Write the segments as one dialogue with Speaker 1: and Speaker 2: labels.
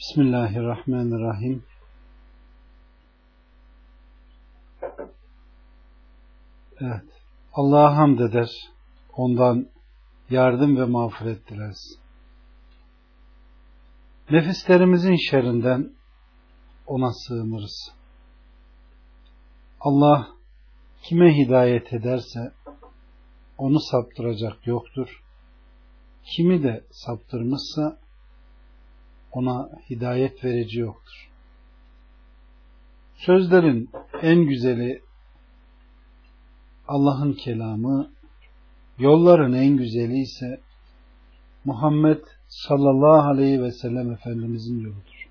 Speaker 1: Bismillahirrahmanirrahim. Evet. Allah'a hamd eder. Ondan yardım ve mağfiret dileriz. Nefislerimizin şerrinden ona sığınırız. Allah kime hidayet ederse onu saptıracak yoktur. Kimi de saptırmışsa ona hidayet verici yoktur. Sözlerin en güzeli Allah'ın kelamı, yolların en güzeli ise Muhammed sallallahu aleyhi ve sellem Efendimizin yoludur.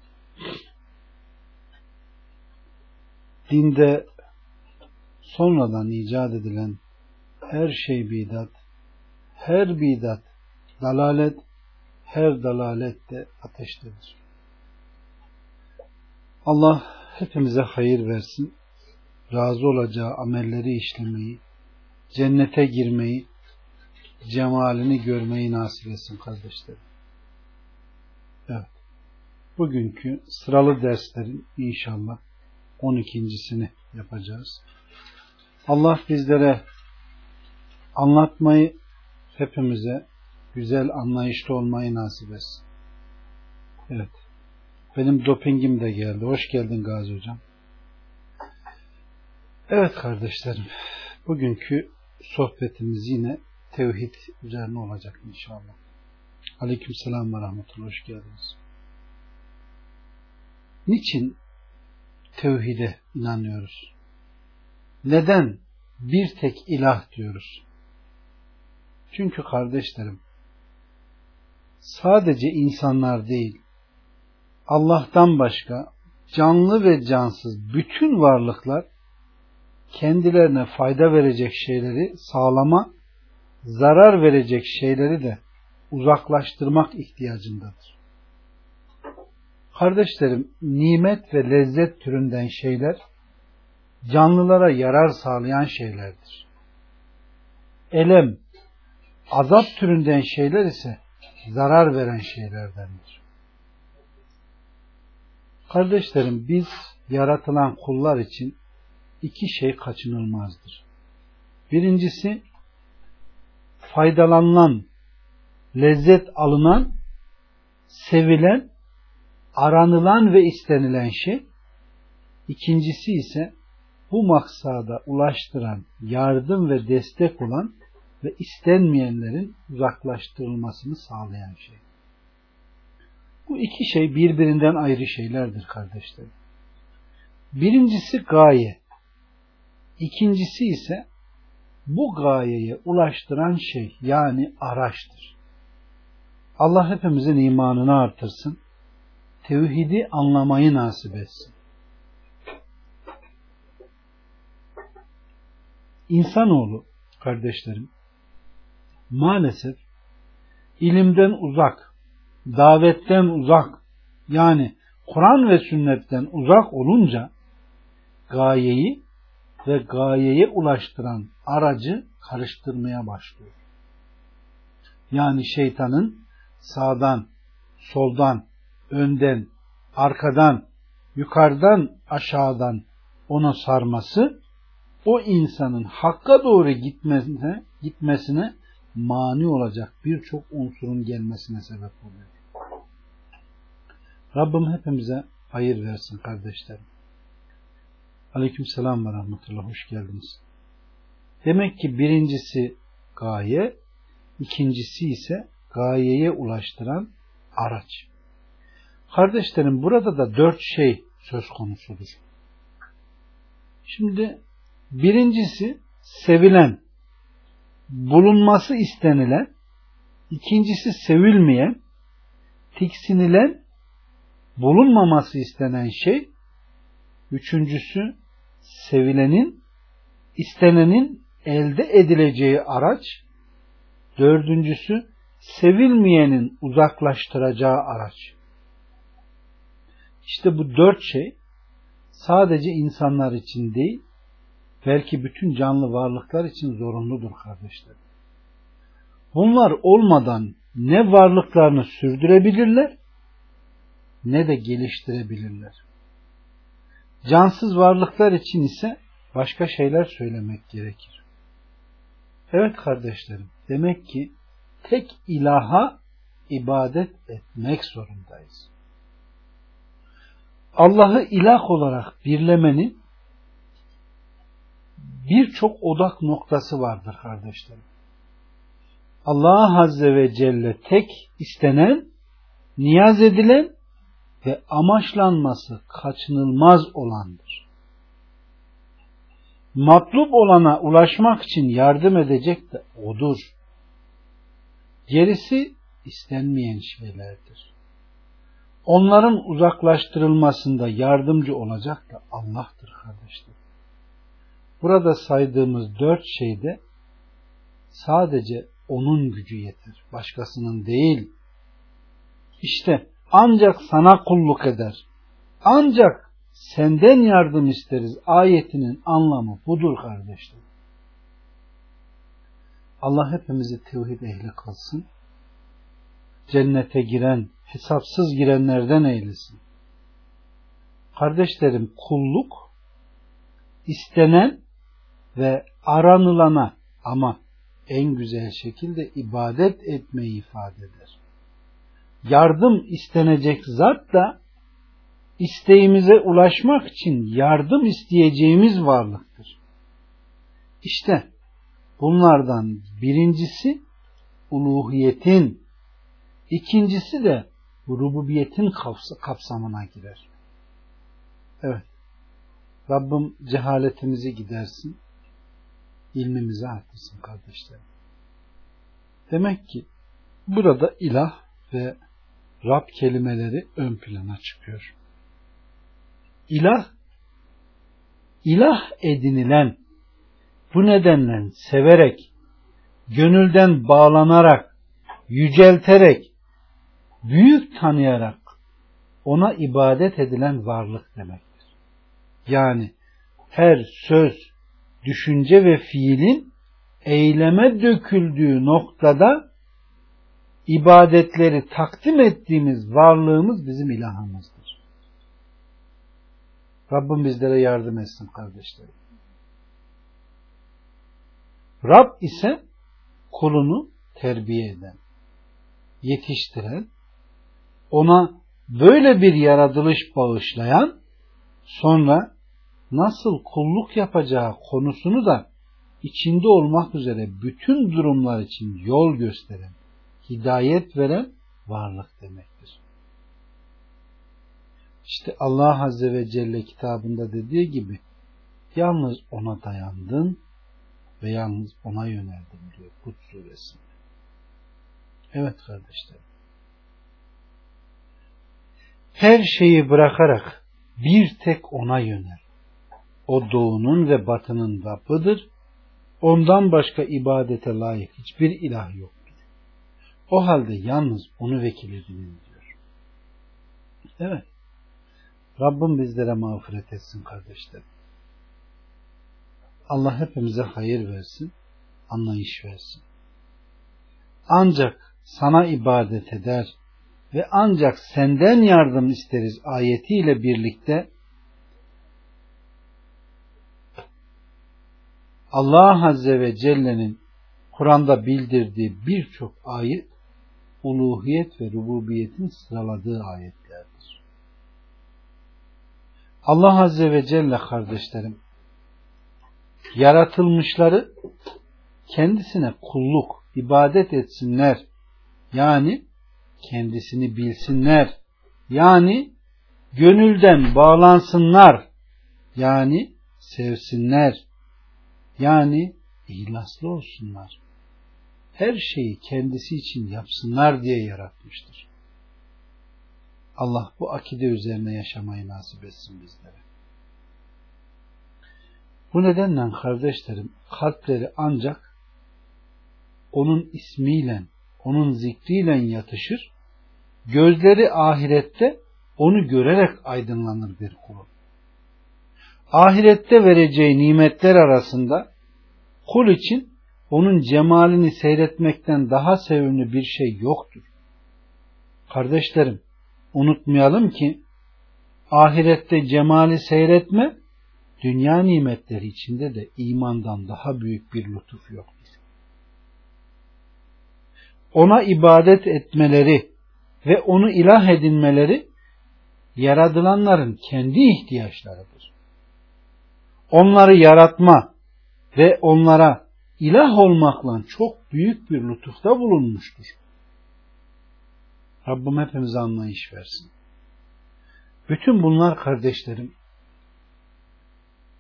Speaker 1: Dinde sonradan icat edilen her şey bidat, her bidat dalalet, her dalalet de ateştedir. Allah hepimize hayır versin, razı olacağı amelleri işlemeyi, cennete girmeyi, cemalini görmeyi nasip etsin kardeşlerim. Evet. Bugünkü sıralı derslerin inşallah 12.sini yapacağız. Allah bizlere anlatmayı hepimize güzel anlayışlı olmayı nasip etsin. Evet. Benim dopingim de geldi. Hoş geldin Gazi Hocam. Evet kardeşlerim. Bugünkü sohbetimiz yine tevhid üzerine olacak inşallah. Aleyküm selam ve rahmetullah. Hoş geldiniz. Niçin tevhide inanıyoruz? Neden bir tek ilah diyoruz? Çünkü kardeşlerim sadece insanlar değil Allah'tan başka canlı ve cansız bütün varlıklar kendilerine fayda verecek şeyleri sağlama, zarar verecek şeyleri de uzaklaştırmak ihtiyacındadır. Kardeşlerim, nimet ve lezzet türünden şeyler canlılara yarar sağlayan şeylerdir. Elem, azap türünden şeyler ise zarar veren şeylerdendir. Kardeşlerim biz yaratılan kullar için iki şey kaçınılmazdır. Birincisi faydalanılan, lezzet alınan, sevilen, aranılan ve istenilen şey. İkincisi ise bu maksada ulaştıran, yardım ve destek olan ve istenmeyenlerin uzaklaştırılmasını sağlayan şey. Bu iki şey birbirinden ayrı şeylerdir kardeşlerim. Birincisi gaye. İkincisi ise bu gayeye ulaştıran şey yani araçtır. Allah hepimizin imanını artırsın. Tevhidi anlamayı nasip etsin. İnsanoğlu kardeşlerim maalesef ilimden uzak, davetten uzak, yani Kur'an ve sünnetten uzak olunca gayeyi ve gayeye ulaştıran aracı karıştırmaya başlıyor. Yani şeytanın sağdan, soldan, önden, arkadan, yukarıdan, aşağıdan onu sarması o insanın hakka doğru gitmesine, gitmesine mani olacak birçok unsurun gelmesine sebep oluyor. Rabbim hepimize hayır versin kardeşlerim. Aleyküm selam ve rahmetullah. Hoş geldiniz. Demek ki birincisi gaye, ikincisi ise gayeye ulaştıran araç. Kardeşlerim burada da dört şey söz konusudur. Şimdi birincisi sevilen, bulunması istenilen, ikincisi sevilmeyen, tiksinilen, bulunmaması istenen şey, üçüncüsü sevilenin, istenenin elde edileceği araç, dördüncüsü sevilmeyenin uzaklaştıracağı araç. İşte bu dört şey sadece insanlar için değil, belki bütün canlı varlıklar için zorunludur kardeşler. Bunlar olmadan ne varlıklarını sürdürebilirler ne de geliştirebilirler. Cansız varlıklar için ise başka şeyler söylemek gerekir. Evet kardeşlerim, demek ki tek ilaha ibadet etmek zorundayız. Allah'ı ilah olarak birlemenin birçok odak noktası vardır kardeşlerim. Allah Azze ve Celle tek istenen, niyaz edilen ve amaçlanması kaçınılmaz olandır. Matlup olana ulaşmak için yardım edecek de O'dur. Gerisi istenmeyen şeylerdir. Onların uzaklaştırılmasında yardımcı olacak da Allah'tır kardeşler. Burada saydığımız dört şeyde sadece onun gücü yeter. Başkasının değil. İşte ancak sana kulluk eder. Ancak senden yardım isteriz ayetinin anlamı budur kardeşler. Allah hepimizi tevhid ehli kılsın. Cennete giren, hesapsız girenlerden eylesin. Kardeşlerim kulluk istenen ve aranılana ama en güzel şekilde ibadet etmeyi ifade eder. Yardım istenecek zat da isteğimize ulaşmak için yardım isteyeceğimiz varlıktır. İşte bunlardan birincisi uluhiyetin, ikincisi de rububiyetin kapsamına girer. Evet. Rabbim cehaletimizi gidersin ilmimizi artırsın kardeşlerim. Demek ki burada ilah ve Rab kelimeleri ön plana çıkıyor. İlah, ilah edinilen, bu nedenle severek, gönülden bağlanarak, yücelterek, büyük tanıyarak ona ibadet edilen varlık demektir. Yani her söz, düşünce ve fiilin eyleme döküldüğü noktada ibadetleri takdim ettiğimiz varlığımız bizim ilahımızdır. Rabbim bizlere yardım etsin kardeşlerim. Rab ise kulunu terbiye eden, yetiştiren, ona böyle bir yaratılış bağışlayan, sonra nasıl kulluk yapacağı konusunu da içinde olmak üzere bütün durumlar için yol gösteren, hidayet veren varlık demektir. İşte Allah Azze ve Celle kitabında dediği gibi yalnız ona dayandın ve yalnız ona yöneldim diyor Kut suresinde. Evet kardeşlerim. Her şeyi bırakarak bir tek ona yönel. O doğunun ve batının Rabbıdır. Ondan başka ibadete layık hiçbir ilah yoktur. O halde yalnız onu vekil edinin diyor. Evet. Rabbim bizlere mağfiret etsin kardeşlerim. Allah hepimize hayır versin, anlayış versin. Ancak sana ibadet eder ve ancak senden yardım isteriz ayetiyle birlikte Allah Azze ve Celle'nin Kur'an'da bildirdiği birçok ayet uluhiyet ve rububiyetin sıraladığı ayetlerdir. Allah Azze ve Celle kardeşlerim yaratılmışları kendisine kulluk, ibadet etsinler. Yani kendisini bilsinler. Yani gönülden bağlansınlar. Yani sevsinler. Yani ihlaslı olsunlar. Her şeyi kendisi için yapsınlar diye yaratmıştır. Allah bu akide üzerine yaşamayı nasip etsin bizlere. Bu nedenle kardeşlerim kalpleri ancak onun ismiyle, onun zikriyle yatışır, gözleri ahirette onu görerek aydınlanır bir kulun ahirette vereceği nimetler arasında kul için onun cemalini seyretmekten daha sevimli bir şey yoktur. Kardeşlerim, unutmayalım ki ahirette cemali seyretme, dünya nimetleri içinde de imandan daha büyük bir lütuf yoktur. Ona ibadet etmeleri ve onu ilah edinmeleri yaradılanların kendi ihtiyaçlarıdır. Onları yaratma ve onlara ilah olmakla çok büyük bir lütufta bulunmuştur. Rabbim hepimize anlayış versin. Bütün bunlar kardeşlerim,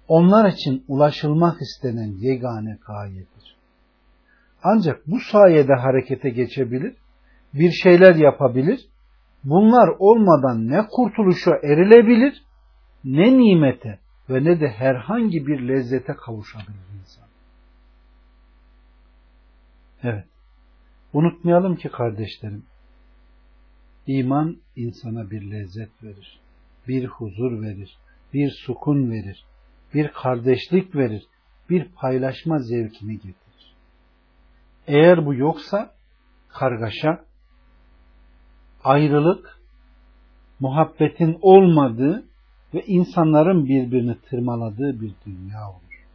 Speaker 1: onlar için ulaşılmak istenen yegane gayedir. Ancak bu sayede harekete geçebilir, bir şeyler yapabilir, bunlar olmadan ne kurtuluşa erilebilir, ne nimete ve ne de herhangi bir lezzete kavuşabilir insan. Evet. Unutmayalım ki kardeşlerim, iman insana bir lezzet verir, bir huzur verir, bir sukun verir, bir kardeşlik verir, bir paylaşma zevkini getirir. Eğer bu yoksa kargaşa, ayrılık, muhabbetin olmadığı ve insanların birbirini tırmaladığı bir dünya olur.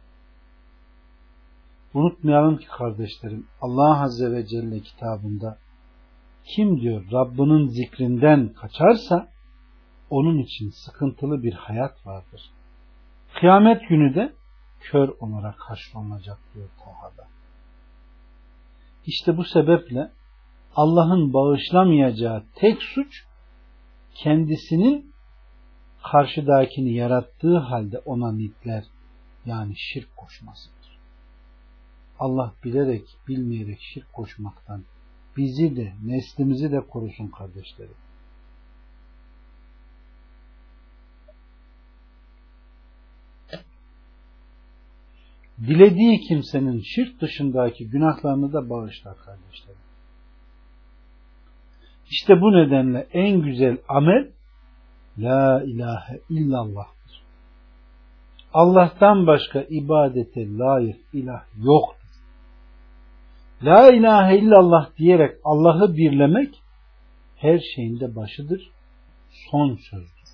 Speaker 1: Unutmayalım ki kardeşlerim Allah Azze ve Celle kitabında kim diyor Rabbinin zikrinden kaçarsa onun için sıkıntılı bir hayat vardır. Kıyamet günü de kör olarak haşlanacak diyor Taha'da. İşte bu sebeple Allah'ın bağışlamayacağı tek suç kendisinin karşıdakini yarattığı halde ona nitler yani şirk koşmasıdır. Allah bilerek bilmeyerek şirk koşmaktan bizi de neslimizi de korusun kardeşlerim. Dilediği kimsenin şirk dışındaki günahlarını da bağışlar kardeşlerim. İşte bu nedenle en güzel amel La ilahe illallah'tır. Allah'tan başka ibadete layık ilah yoktur. La ilahe illallah diyerek Allah'ı birlemek her şeyin de başıdır, son sözdür.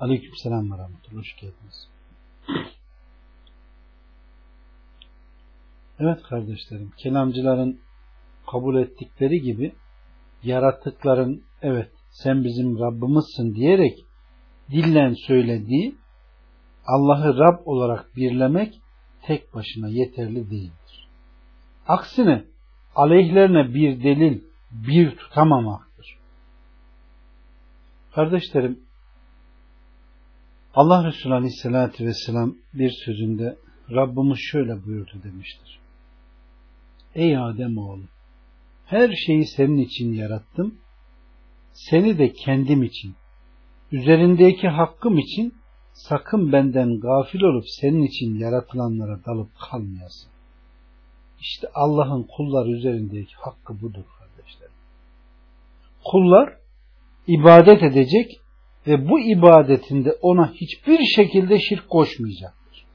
Speaker 1: Aleyküm selam ve rahmetullah. Hoş geldiniz. Evet kardeşlerim, kelamcıların kabul ettikleri gibi yaratıkların evet sen bizim Rabbimizsin diyerek dillen söylediği Allah'ı Rab olarak birlemek tek başına yeterli değildir. Aksine aleyhlerine bir delil, bir tutamamaktır. Kardeşlerim, Allah Resulü Aleyhisselatü Vesselam bir sözünde Rabbimiz şöyle buyurdu demiştir. Ey Adem oğlu, her şeyi senin için yarattım seni de kendim için, üzerindeki hakkım için sakın benden gafil olup senin için yaratılanlara dalıp kalmayasın. İşte Allah'ın kullar üzerindeki hakkı budur kardeşler. Kullar ibadet edecek ve bu ibadetinde ona hiçbir şekilde şirk koşmayacaktır.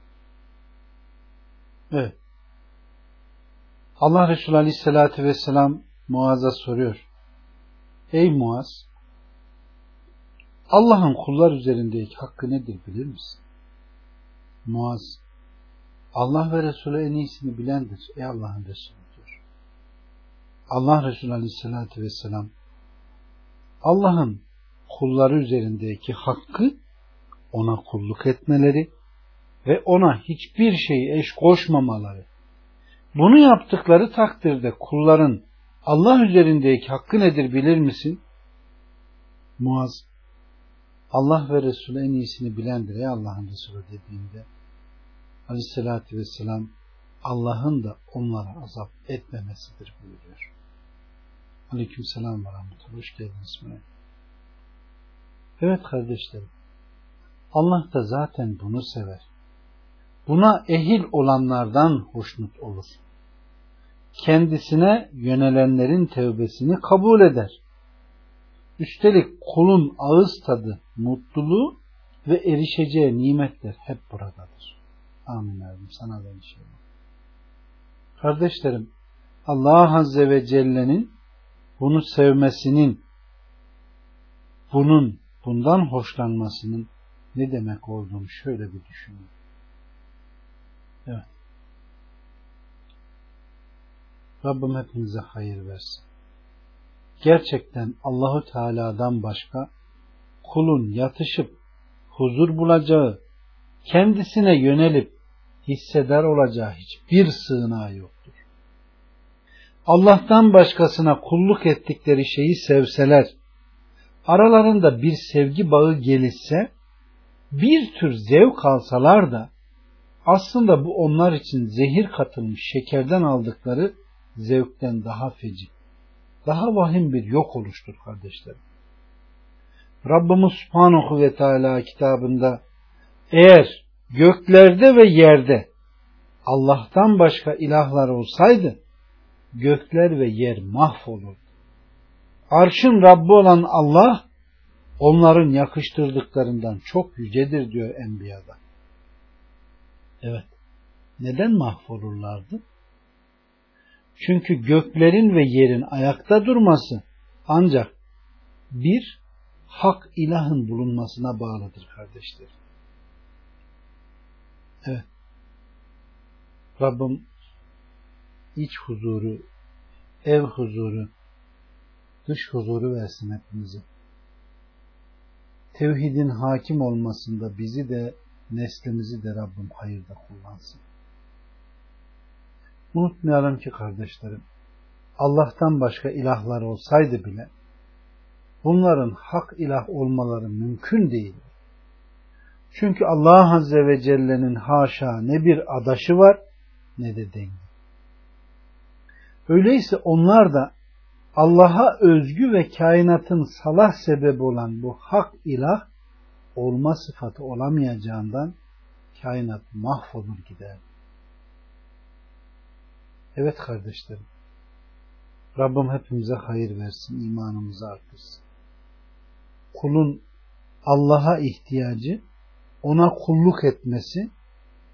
Speaker 1: Evet. Allah Resulü Aleyhisselatü Vesselam Muaz'a soruyor. Ey Muaz! Allah'ın kullar üzerindeki hakkı nedir bilir misin? Muaz Allah ve Resulü en iyisini bilendir. Ey Allah'ın Resulü diyor. Allah Resulü Aleyhisselatü Vesselam Allah'ın kulları üzerindeki hakkı ona kulluk etmeleri ve ona hiçbir şeyi eş koşmamaları. Bunu yaptıkları takdirde kulların Allah üzerindeki hakkı nedir bilir misin? Muaz Allah ve Resulü en iyisini bilendir ey Allah'ın Resulü dediğinde Aleyhisselatü Vesselam Allah'ın da onlara azap etmemesidir buyuruyor. Aleyküm selam ve rahmetullah. Hoş geldiniz. Evet kardeşlerim. Allah da zaten bunu sever. Buna ehil olanlardan hoşnut olur kendisine yönelenlerin tevbesini kabul eder. Üstelik kulun ağız tadı, mutluluğu ve erişeceği nimetler hep buradadır. Amin abim sana da inşallah. Kardeşlerim, Allah Azze ve Celle'nin bunu sevmesinin bunun bundan hoşlanmasının ne demek olduğunu şöyle bir düşünün. Evet. Rabbim hepinize hayır versin. Gerçekten Allahu Teala'dan başka kulun yatışıp huzur bulacağı, kendisine yönelip hisseder olacağı hiçbir sığınağı yoktur. Allah'tan başkasına kulluk ettikleri şeyi sevseler, aralarında bir sevgi bağı gelişse, bir tür zevk alsalar da, aslında bu onlar için zehir katılmış şekerden aldıkları zevkten daha feci, daha vahim bir yok oluştur kardeşlerim. Rabbimiz Subhanahu ve Teala kitabında eğer göklerde ve yerde Allah'tan başka ilahlar olsaydı gökler ve yer mahvolurdu. Arşın Rabbi olan Allah onların yakıştırdıklarından çok yücedir diyor Enbiya'da. Evet. Neden mahvolurlardı? Çünkü göklerin ve yerin ayakta durması ancak bir hak ilahın bulunmasına bağlıdır kardeşlerim. Evet. Rabbim iç huzuru, ev huzuru, dış huzuru versin hepimize. Tevhidin hakim olmasında bizi de neslimizi de Rabbim hayırda kullansın. Unutmayalım ki kardeşlerim, Allah'tan başka ilahlar olsaydı bile bunların hak ilah olmaları mümkün değil. Çünkü Allah Azze ve Celle'nin haşa ne bir adaşı var ne de dengi. Öyleyse onlar da Allah'a özgü ve kainatın salah sebebi olan bu hak ilah olma sıfatı olamayacağından kainat mahvolur gider. Evet kardeşlerim. Rabbim hepimize hayır versin, imanımızı artırsın. Kulun Allah'a ihtiyacı, ona kulluk etmesi,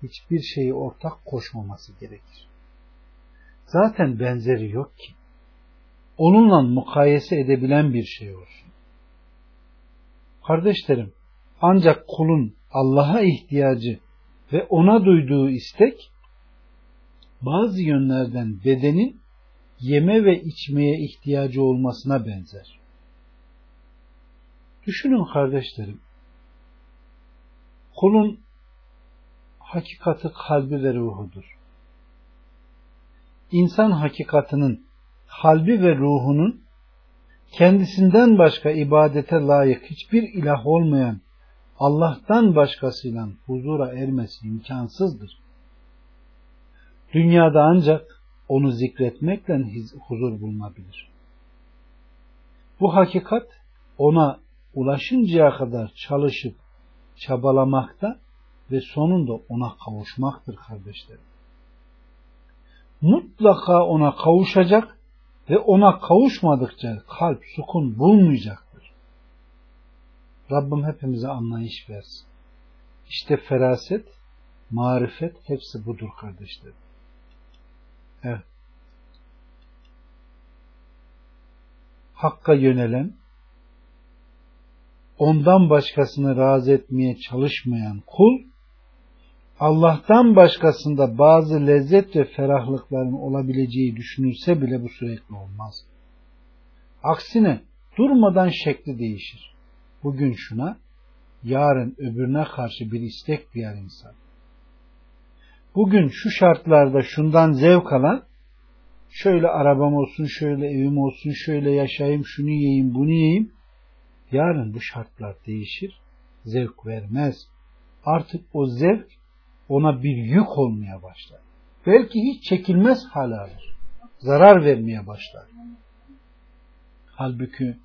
Speaker 1: hiçbir şeyi ortak koşmaması gerekir. Zaten benzeri yok ki. Onunla mukayese edebilen bir şey olsun. Kardeşlerim, ancak kulun Allah'a ihtiyacı ve ona duyduğu istek bazı yönlerden bedenin yeme ve içmeye ihtiyacı olmasına benzer. Düşünün kardeşlerim. Kulun hakikati kalbi ve ruhudur. İnsan hakikatinin kalbi ve ruhunun kendisinden başka ibadete layık hiçbir ilah olmayan Allah'tan başkasıyla huzura ermesi imkansızdır. Dünyada ancak onu zikretmekle huzur bulunabilir. Bu hakikat ona ulaşıncaya kadar çalışıp çabalamakta ve sonunda ona kavuşmaktır kardeşlerim. Mutlaka ona kavuşacak ve ona kavuşmadıkça kalp sukun bulmayacaktır. Rabbim hepimize anlayış versin. İşte feraset, marifet hepsi budur kardeşlerim. Evet. Hakka yönelen, ondan başkasını razı etmeye çalışmayan kul, Allah'tan başkasında bazı lezzet ve ferahlıkların olabileceği düşünülse bile bu sürekli olmaz. Aksine durmadan şekli değişir. Bugün şuna, yarın öbürüne karşı bir istek duyar insan. Bugün şu şartlarda şundan zevk alan, şöyle arabam olsun, şöyle evim olsun, şöyle yaşayayım, şunu yiyeyim, bunu yiyeyim. Yarın bu şartlar değişir, zevk vermez. Artık o zevk ona bir yük olmaya başlar. Belki hiç çekilmez hal alır. Zarar vermeye başlar. Halbuki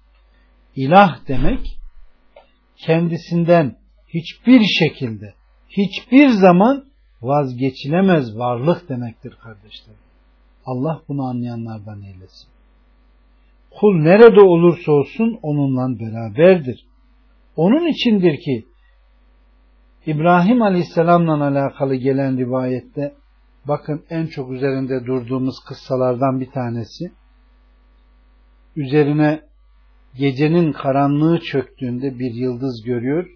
Speaker 1: ilah demek kendisinden hiçbir şekilde hiçbir zaman vazgeçilemez varlık demektir kardeşler. Allah bunu anlayanlardan eylesin. Kul nerede olursa olsun onunla beraberdir. Onun içindir ki İbrahim Aleyhisselam'la alakalı gelen rivayette bakın en çok üzerinde durduğumuz kıssalardan bir tanesi üzerine gecenin karanlığı çöktüğünde bir yıldız görüyor.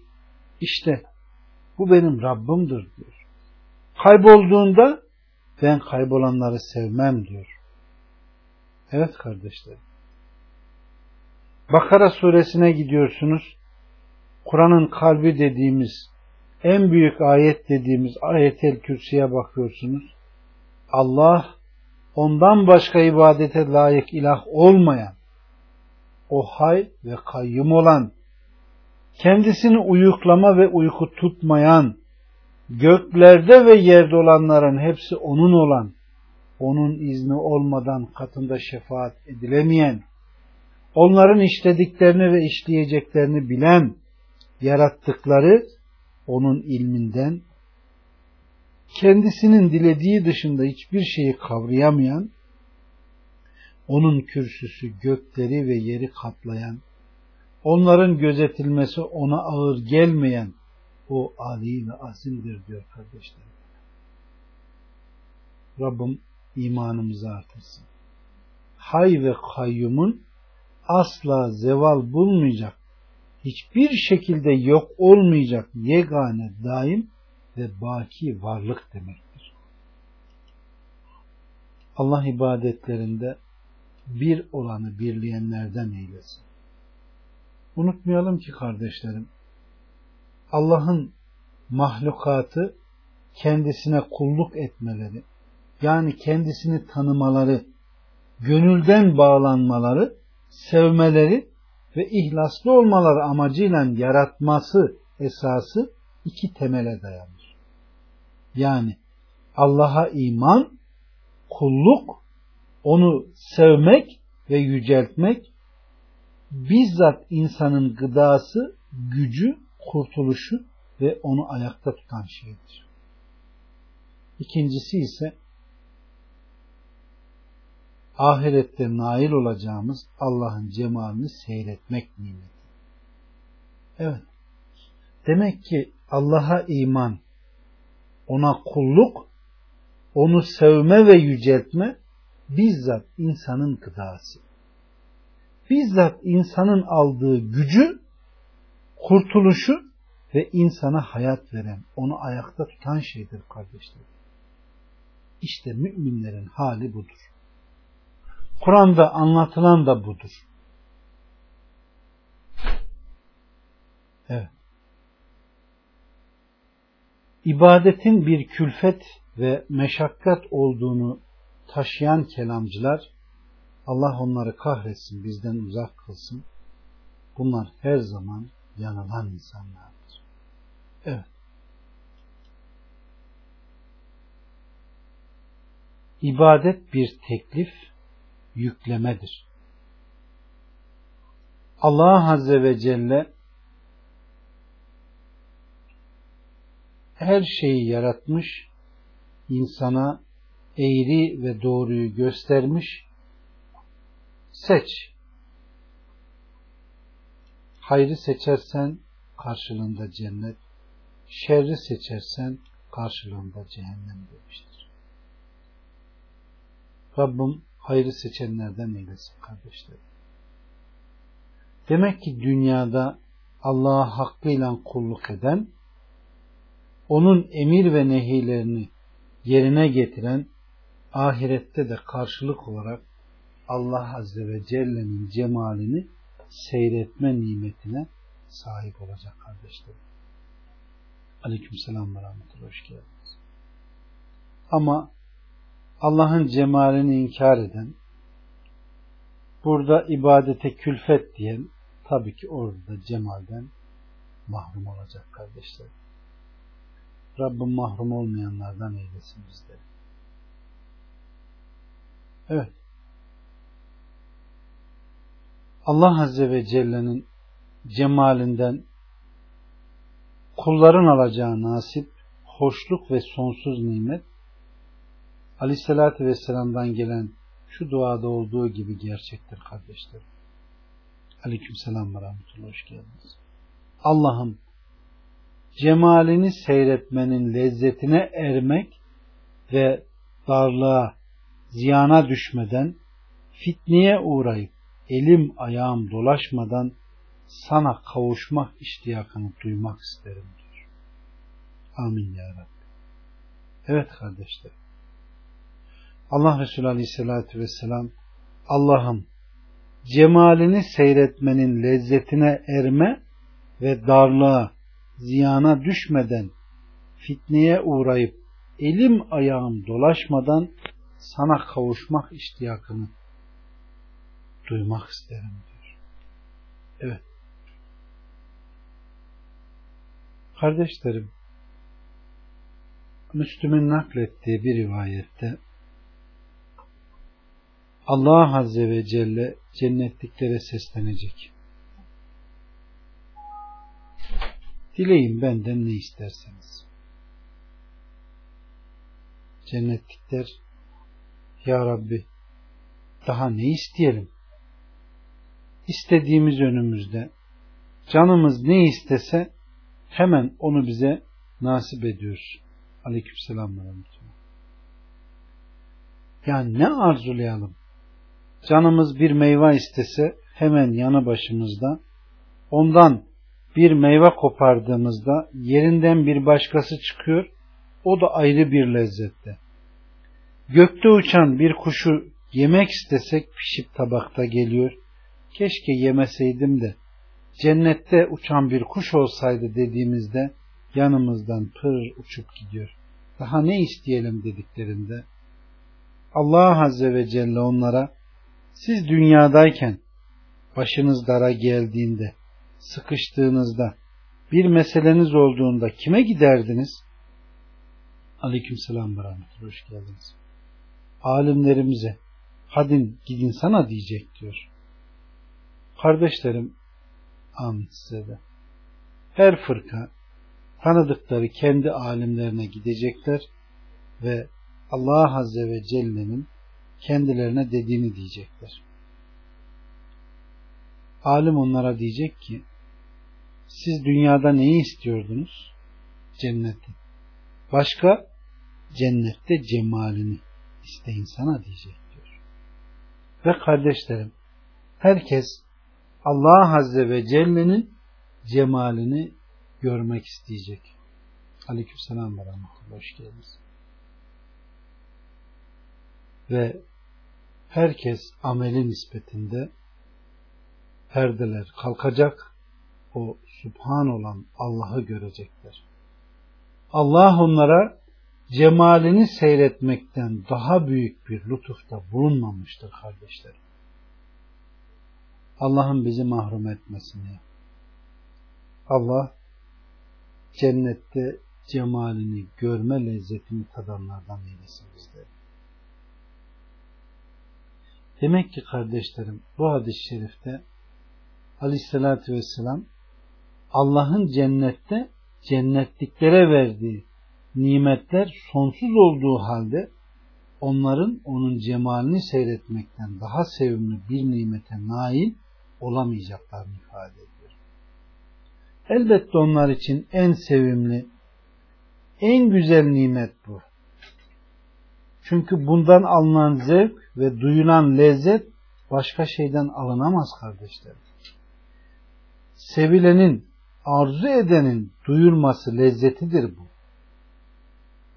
Speaker 1: İşte bu benim Rabbimdir diyor. Kaybolduğunda ben kaybolanları sevmem diyor. Evet kardeşlerim. Bakara suresine gidiyorsunuz. Kur'an'ın kalbi dediğimiz, en büyük ayet dediğimiz ayetel kürsüye bakıyorsunuz. Allah ondan başka ibadete layık ilah olmayan, o hay ve kayyum olan, kendisini uyuklama ve uyku tutmayan, göklerde ve yerde olanların hepsi onun olan, onun izni olmadan katında şefaat edilemeyen, onların işlediklerini ve işleyeceklerini bilen, yarattıkları onun ilminden, kendisinin dilediği dışında hiçbir şeyi kavrayamayan, onun kürsüsü gökleri ve yeri kaplayan, onların gözetilmesi ona ağır gelmeyen o Ali ve azimdir diyor kardeşlerim. Rabbim imanımızı artırsın. Hay ve kayyumun asla zeval bulmayacak, hiçbir şekilde yok olmayacak yegane, daim ve baki varlık demektir. Allah ibadetlerinde bir olanı birleyenlerden eylesin. Unutmayalım ki kardeşlerim, Allah'ın mahlukatı kendisine kulluk etmeleri, yani kendisini tanımaları, gönülden bağlanmaları, sevmeleri ve ihlaslı olmaları amacıyla yaratması esası iki temele dayanır. Yani Allah'a iman, kulluk, onu sevmek ve yüceltmek bizzat insanın gıdası, gücü, kurtuluşu ve onu ayakta tutan şeydir. İkincisi ise ahirette nail olacağımız Allah'ın cemalini seyretmek nimeti. Evet. Demek ki Allah'a iman, ona kulluk, onu sevme ve yüceltme bizzat insanın gıdası. Bizzat insanın aldığı gücü, kurtuluşu ve insana hayat veren, onu ayakta tutan şeydir kardeşlerim. İşte müminlerin hali budur. Kur'an'da anlatılan da budur. Evet. İbadetin bir külfet ve meşakkat olduğunu taşıyan kelamcılar Allah onları kahretsin, bizden uzak kılsın. Bunlar her zaman yanılan insanlardır. Evet. İbadet bir teklif, yüklemedir. Allah Azze ve Celle her şeyi yaratmış, insana eğri ve doğruyu göstermiş, seç. Hayrı seçersen karşılığında cennet, şerri seçersen karşılığında cehennem demiştir. Rabbim hayrı seçenlerden eylesin kardeşlerim. Demek ki dünyada Allah'a hakkıyla kulluk eden, onun emir ve nehilerini yerine getiren, ahirette de karşılık olarak Allah Azze ve Celle'nin cemalini seyretme nimetine sahip olacak kardeşlerim. Aleyküm selam ve rahmetullah. Hoş geldiniz. Ama Allah'ın cemalini inkar eden, burada ibadete külfet diyen, tabii ki orada cemalden mahrum olacak kardeşlerim. Rabbim mahrum olmayanlardan eylesin bizleri. Evet. Allah Azze ve Celle'nin cemalinden kulların alacağı nasip, hoşluk ve sonsuz nimet Aleyhisselatü Vesselam'dan gelen şu duada olduğu gibi gerçektir kardeşlerim. Aleyküm selam ve rahmetullah. Hoş geldiniz. Allah'ım cemalini seyretmenin lezzetine ermek ve darlığa, ziyana düşmeden fitneye uğrayıp elim ayağım dolaşmadan sana kavuşmak iştiyakını duymak isterim diyor. Amin ya Rabbi. Evet kardeşler. Allah Resulü Aleyhisselatü Vesselam Allah'ım cemalini seyretmenin lezzetine erme ve darlığa, ziyana düşmeden, fitneye uğrayıp elim ayağım dolaşmadan sana kavuşmak iştiyakını duymak isterim diyor. Evet. Kardeşlerim, Müslüm'ün naklettiği bir rivayette Allah Azze ve Celle cennetliklere seslenecek. Dileyin benden ne isterseniz. Cennetlikler Ya Rabbi daha ne isteyelim? İstediğimiz önümüzde. Canımız ne istese hemen onu bize nasip ediyor. Aleykümselam ve Yani ne arzulayalım? Canımız bir meyve istese hemen yanı başımızda ondan bir meyve kopardığımızda yerinden bir başkası çıkıyor. O da ayrı bir lezzette. Gökte uçan bir kuşu yemek istesek pişip tabakta geliyor. Keşke yemeseydim de cennette uçan bir kuş olsaydı dediğimizde yanımızdan pır uçup gidiyor. Daha ne isteyelim dediklerinde Allah Azze ve Celle onlara siz dünyadayken başınız dara geldiğinde sıkıştığınızda bir meseleniz olduğunda kime giderdiniz? Aleyküm selam ve. Hoş geldiniz. Alimlerimize hadin gidin sana diyecek diyor. Kardeşlerim amin size. Her fırka tanıdıkları kendi alimlerine gidecekler ve Allah Azze ve Celle'nin kendilerine dediğini diyecekler. Alim onlara diyecek ki siz dünyada neyi istiyordunuz? Cenneti. Başka cennette cemalini isteyin sana diyecek diyor. Ve kardeşlerim herkes Allah Azze ve Celle'nin cemalini görmek isteyecek. Aleykümselam ve rahmetullah. Hoş geldiniz. Ve herkes ameli nispetinde perdeler kalkacak, o subhan olan Allah'ı görecekler. Allah onlara cemalini seyretmekten daha büyük bir lütufta bulunmamıştır kardeşlerim. Allah'ın bizi mahrum etmesini. Allah cennette cemalini görme lezzetini tadanlardan eylesin bizleri. Demek ki kardeşlerim bu hadis-i şerifte aleyhissalatü vesselam Allah'ın cennette cennetliklere verdiği nimetler sonsuz olduğu halde onların onun cemalini seyretmekten daha sevimli bir nimete nail olamayacaklarını ifade ediyor. Elbette onlar için en sevimli, en güzel nimet bu. Çünkü bundan alınan zevk ve duyulan lezzet başka şeyden alınamaz kardeşlerim. Sevilenin, arzu edenin duyulması lezzetidir bu.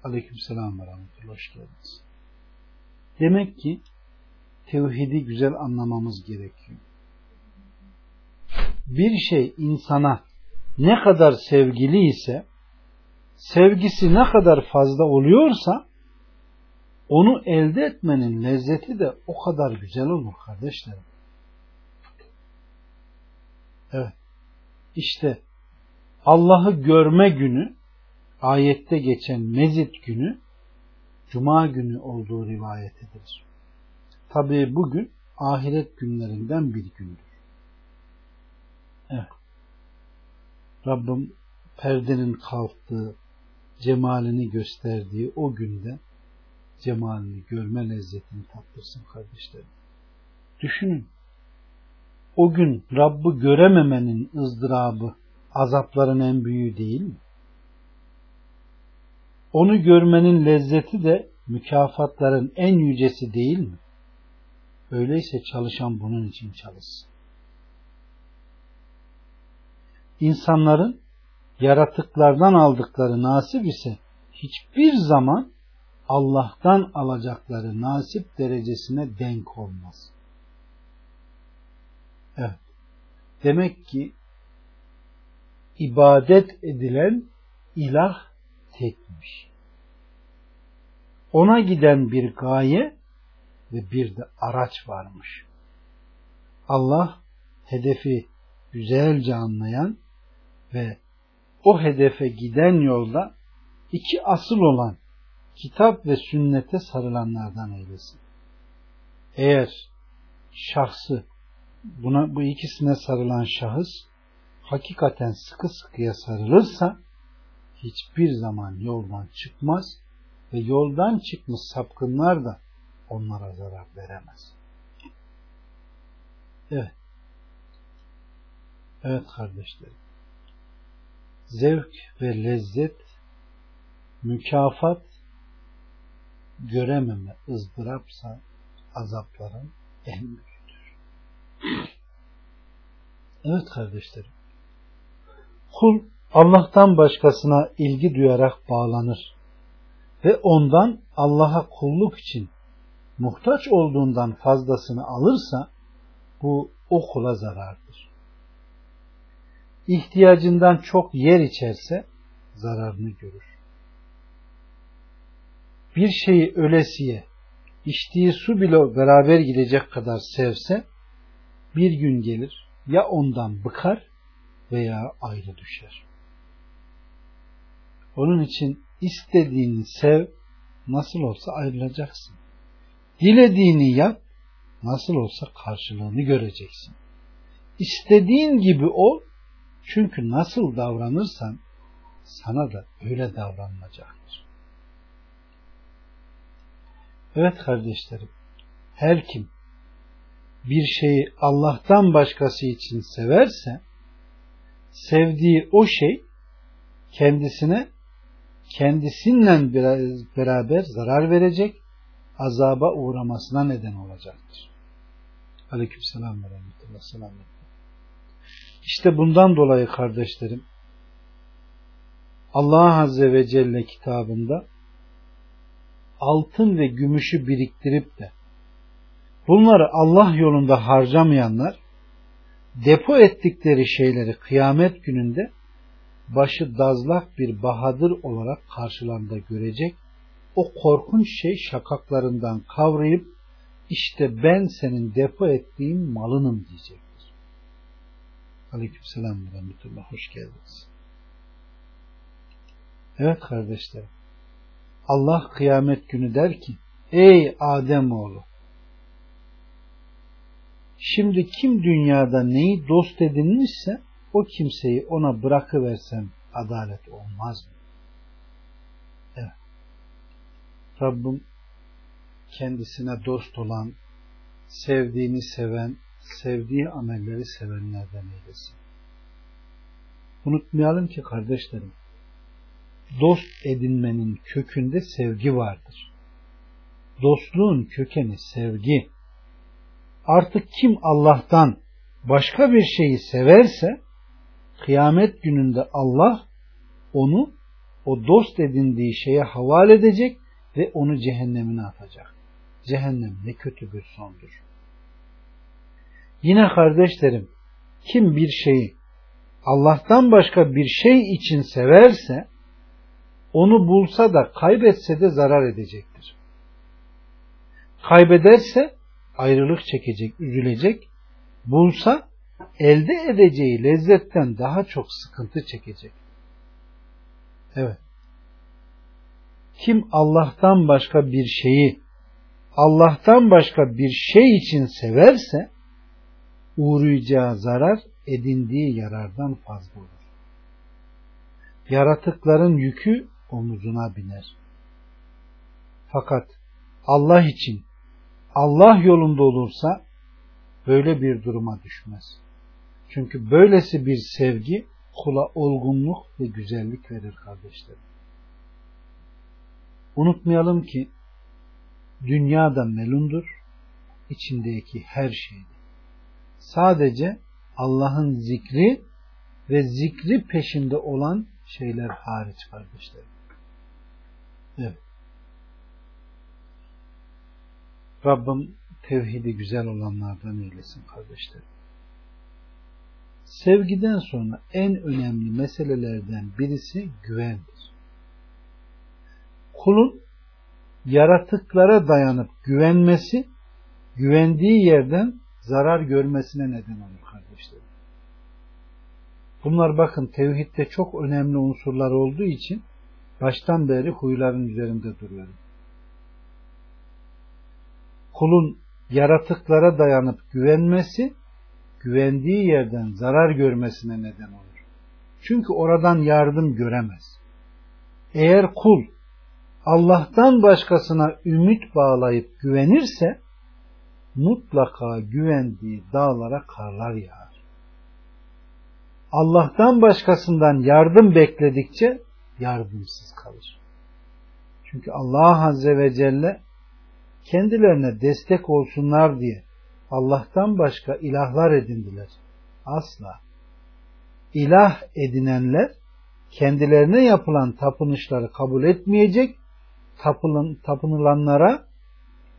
Speaker 1: Aleyküm selam ve rahmetullah. Hoş geldiniz. Demek ki tevhidi güzel anlamamız gerekiyor. Bir şey insana ne kadar sevgili ise sevgisi ne kadar fazla oluyorsa onu elde etmenin lezzeti de o kadar güzel olur kardeşlerim. Evet. İşte Allah'ı görme günü ayette geçen mezit günü cuma günü olduğu rivayet edilir. Tabii bugün ahiret günlerinden bir gündür. Rabbim perdenin kalktığı, cemalini gösterdiği o günde cemalini görme lezzetini tattırsın kardeşlerim. Düşünün. O gün Rabb'ı görememenin ızdırabı azapların en büyüğü değil mi? Onu görmenin lezzeti de mükafatların en yücesi değil mi? Öyleyse çalışan bunun için çalışsın. İnsanların yaratıklardan aldıkları nasip ise hiçbir zaman Allah'tan alacakları nasip derecesine denk olmaz. Evet. Demek ki ibadet edilen ilah tekmiş. Ona giden bir gaye ve bir de araç varmış. Allah hedefi güzelce anlayan ve o hedefe giden yolda iki asıl olan kitap ve sünnete sarılanlardan eylesin. Eğer şahsı buna bu ikisine sarılan şahıs hakikaten sıkı sıkıya sarılırsa hiçbir zaman yoldan çıkmaz ve yoldan çıkmış sapkınlar da onlara zarar veremez. Evet. Evet kardeşlerim. Zevk ve lezzet, mükafat, görememe ızdırapsa azapların en büyüğüdür. Evet kardeşlerim. Kul Allah'tan başkasına ilgi duyarak bağlanır ve ondan Allah'a kulluk için muhtaç olduğundan fazlasını alırsa bu o kula zarardır. İhtiyacından çok yer içerse zararını görür. Bir şeyi ölesiye, içtiği su bile beraber gidecek kadar sevse, bir gün gelir ya ondan bıkar veya ayrı düşer. Onun için istediğini sev, nasıl olsa ayrılacaksın. Dilediğini yap, nasıl olsa karşılığını göreceksin. İstediğin gibi ol, çünkü nasıl davranırsan sana da öyle davranılacaktır. Evet kardeşlerim, her kim bir şeyi Allah'tan başkası için severse, sevdiği o şey kendisine kendisinden beraber zarar verecek, azaba uğramasına neden olacaktır. Aleykümselam ve rahmetullah. İşte bundan dolayı kardeşlerim, Allah Azze ve Celle kitabında altın ve gümüşü biriktirip de bunları Allah yolunda harcamayanlar depo ettikleri şeyleri kıyamet gününde başı dazlak bir bahadır olarak karşılarında görecek. O korkunç şey şakaklarından kavrayıp işte ben senin depo ettiğin malınım diyecektir. Aleykümselam ve rahmetullah. Hoş geldiniz. Evet kardeşlerim. Allah kıyamet günü der ki Ey Adem oğlu Şimdi kim dünyada neyi dost edinmişse o kimseyi ona bırakıversem adalet olmaz mı? Evet. Rabbim kendisine dost olan, sevdiğini seven, sevdiği amelleri sevenlerden eylesin. Unutmayalım ki kardeşlerim, dost edinmenin kökünde sevgi vardır. Dostluğun kökeni sevgi. Artık kim Allah'tan başka bir şeyi severse kıyamet gününde Allah onu o dost edindiği şeye havale edecek ve onu cehennemine atacak. Cehennem ne kötü bir sondur. Yine kardeşlerim kim bir şeyi Allah'tan başka bir şey için severse onu bulsa da kaybetse de zarar edecektir. Kaybederse ayrılık çekecek, üzülecek. Bulsa elde edeceği lezzetten daha çok sıkıntı çekecek. Evet. Kim Allah'tan başka bir şeyi Allah'tan başka bir şey için severse uğrayacağı zarar edindiği yarardan fazla olur. Yaratıkların yükü omuzuna biner. Fakat Allah için Allah yolunda olursa böyle bir duruma düşmez. Çünkü böylesi bir sevgi kula olgunluk ve güzellik verir kardeşlerim. Unutmayalım ki dünyada melundur, içindeki her şeydi. Sadece Allah'ın zikri ve zikri peşinde olan şeyler hariç kardeşlerim. Evet. Rabbim tevhidi güzel olanlardan eylesin kardeşlerim. Sevgiden sonra en önemli meselelerden birisi güvendir. Kulun yaratıklara dayanıp güvenmesi, güvendiği yerden zarar görmesine neden olur kardeşlerim. Bunlar bakın tevhidde çok önemli unsurlar olduğu için baştan beri huyların üzerinde duruyorum. Kulun yaratıklara dayanıp güvenmesi, güvendiği yerden zarar görmesine neden olur. Çünkü oradan yardım göremez. Eğer kul Allah'tan başkasına ümit bağlayıp güvenirse mutlaka güvendiği dağlara karlar yağar. Allah'tan başkasından yardım bekledikçe yardımsız kalır. Çünkü Allah Azze ve Celle kendilerine destek olsunlar diye Allah'tan başka ilahlar edindiler. Asla. İlah edinenler kendilerine yapılan tapınışları kabul etmeyecek, tapılan, tapınılanlara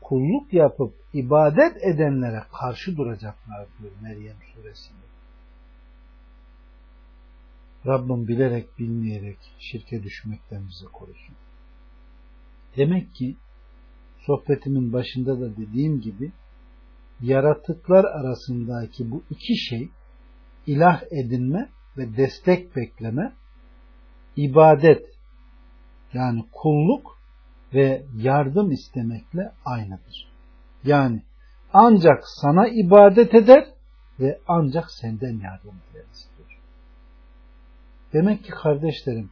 Speaker 1: kulluk yapıp ibadet edenlere karşı duracaklar diyor Meryem suresinde. Rabbim bilerek bilmeyerek şirke düşmekten bizi korusun. Demek ki sohbetimin başında da dediğim gibi yaratıklar arasındaki bu iki şey ilah edinme ve destek bekleme ibadet yani kulluk ve yardım istemekle aynıdır. Yani ancak sana ibadet eder ve ancak senden yardım dileriz diyor. Demek ki kardeşlerim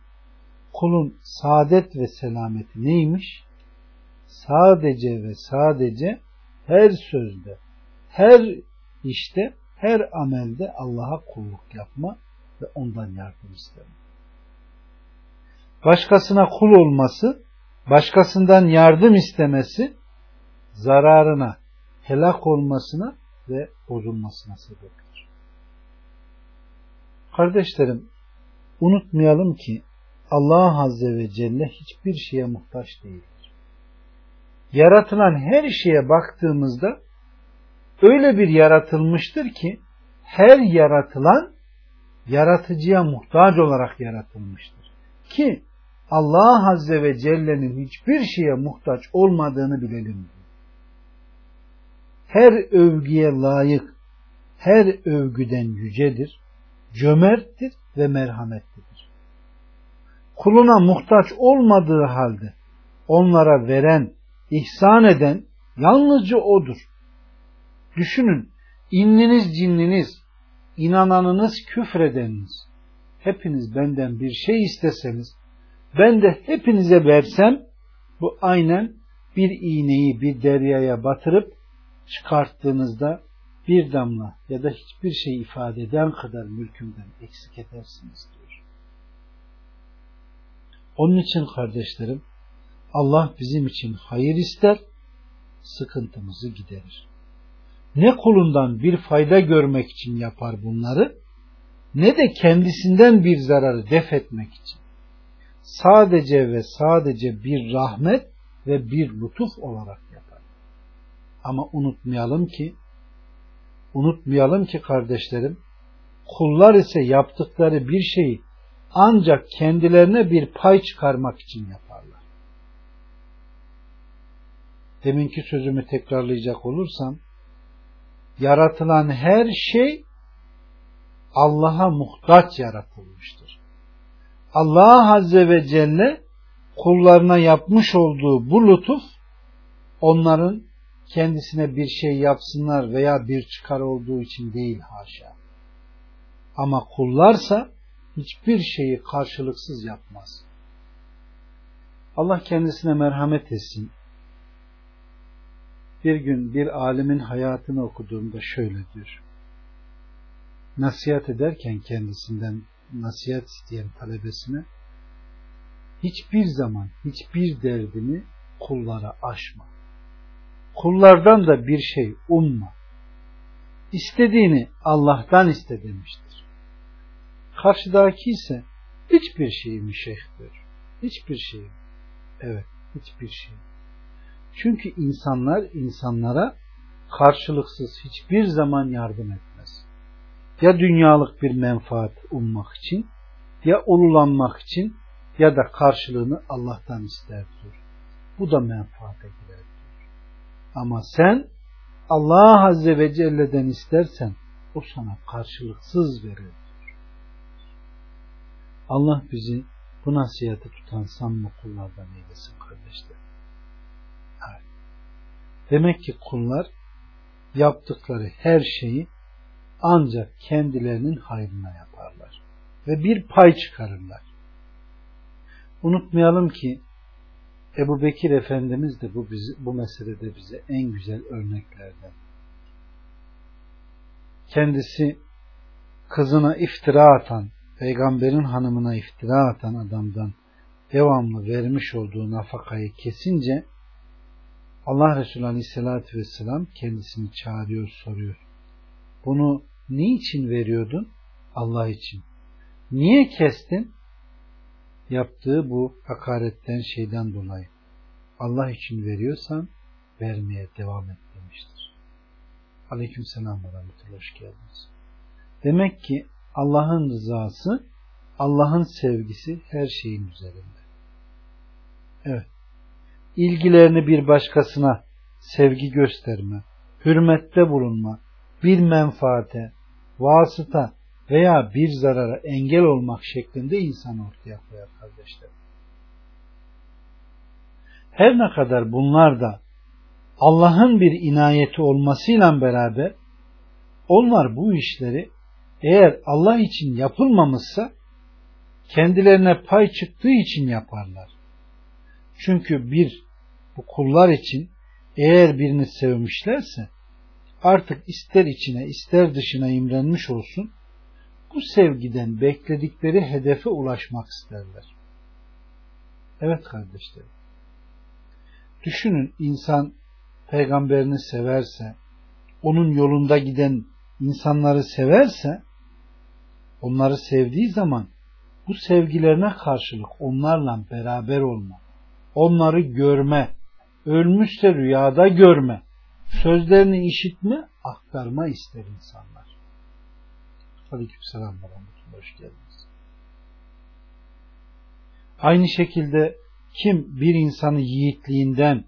Speaker 1: kulun saadet ve selameti neymiş? Sadece ve sadece her sözde, her işte, her amelde Allah'a kulluk yapma ve ondan yardım isteme. Başkasına kul olması, başkasından yardım istemesi zararına, helak olmasına ve bozulmasına sebeptir. Kardeşlerim, unutmayalım ki Allah Azze ve Celle hiçbir şeye muhtaç değildir. Yaratılan her şeye baktığımızda öyle bir yaratılmıştır ki her yaratılan yaratıcıya muhtaç olarak yaratılmıştır. Ki Allah Azze ve Celle'nin hiçbir şeye muhtaç olmadığını bilelim. Her övgüye layık, her övgüden yücedir, cömerttir ve merhametlidir. Kuluna muhtaç olmadığı halde onlara veren, ihsan eden yalnızca O'dur. Düşünün, inniniz cinliniz, inananınız küfredeniniz, hepiniz benden bir şey isteseniz, ben de hepinize versem, bu aynen bir iğneyi bir deryaya batırıp çıkarttığınızda bir damla ya da hiçbir şey ifade eden kadar mülkümden eksik edersiniz diyor. Onun için kardeşlerim Allah bizim için hayır ister, sıkıntımızı giderir. Ne kulundan bir fayda görmek için yapar bunları, ne de kendisinden bir zararı def etmek için. Sadece ve sadece bir rahmet ve bir lütuf olarak yapar. Ama unutmayalım ki unutmayalım ki kardeşlerim kullar ise yaptıkları bir şeyi ancak kendilerine bir pay çıkarmak için yaparlar. Deminki sözümü tekrarlayacak olursam yaratılan her şey Allah'a muhtaç yaratılmıştır. Allah Azze ve Celle kullarına yapmış olduğu bu lütuf onların kendisine bir şey yapsınlar veya bir çıkar olduğu için değil haşa. Ama kullarsa hiçbir şeyi karşılıksız yapmaz. Allah kendisine merhamet etsin. Bir gün bir alimin hayatını okuduğumda şöyle diyor. Nasihat ederken kendisinden nasihat isteyen talebesine hiçbir zaman hiçbir derdini kullara aşma kullardan da bir şey umma. İstediğini Allah'tan iste demiştir. Karşıdaki ise hiçbir şey mi şeyhtir? Hiçbir şey. Evet, hiçbir şey. Çünkü insanlar insanlara karşılıksız hiçbir zaman yardım etmez. Ya dünyalık bir menfaat ummak için, ya ululanmak için ya da karşılığını Allah'tan ister diyor. Bu da menfaate girer diyor. Ama sen Allah Azze ve Celle'den istersen o sana karşılıksız verir diyor. Allah bizi bu nasihati tutan samimi kullardan eylesin kardeşler. Evet. Demek ki kullar yaptıkları her şeyi ancak kendilerinin hayrına yaparlar. Ve bir pay çıkarırlar. Unutmayalım ki Ebu Bekir Efendimiz de bu, bu meselede bize en güzel örneklerden. Kendisi kızına iftira atan, peygamberin hanımına iftira atan adamdan devamlı vermiş olduğu nafakayı kesince Allah Resulü Aleyhisselatü Vesselam kendisini çağırıyor, soruyor. Bunu niçin veriyordun? Allah için. Niye kestin? Yaptığı bu hakaretten şeyden dolayı. Allah için veriyorsan vermeye devam et demiştir. Aleyküm selam ve rahmetullah. Hoş geldiniz. Demek ki Allah'ın rızası, Allah'ın sevgisi her şeyin üzerinde. Evet. İlgilerini bir başkasına sevgi gösterme, hürmette bulunma, bir menfaate, vasıta veya bir zarara engel olmak şeklinde insan ortaya koyar kardeşler. Her ne kadar bunlar da Allah'ın bir inayeti olmasıyla beraber onlar bu işleri eğer Allah için yapılmamışsa kendilerine pay çıktığı için yaparlar. Çünkü bir bu kullar için eğer birini sevmişlerse artık ister içine ister dışına imrenmiş olsun bu sevgiden bekledikleri hedefe ulaşmak isterler. Evet kardeşlerim. Düşünün insan peygamberini severse, onun yolunda giden insanları severse, onları sevdiği zaman bu sevgilerine karşılık onlarla beraber olma, onları görme, ölmüşse rüyada görme, sözlerini işitme, aktarma ister insanlar. Aleykümselam ve. Hoş geldiniz. Aynı şekilde kim bir insanı yiğitliğinden,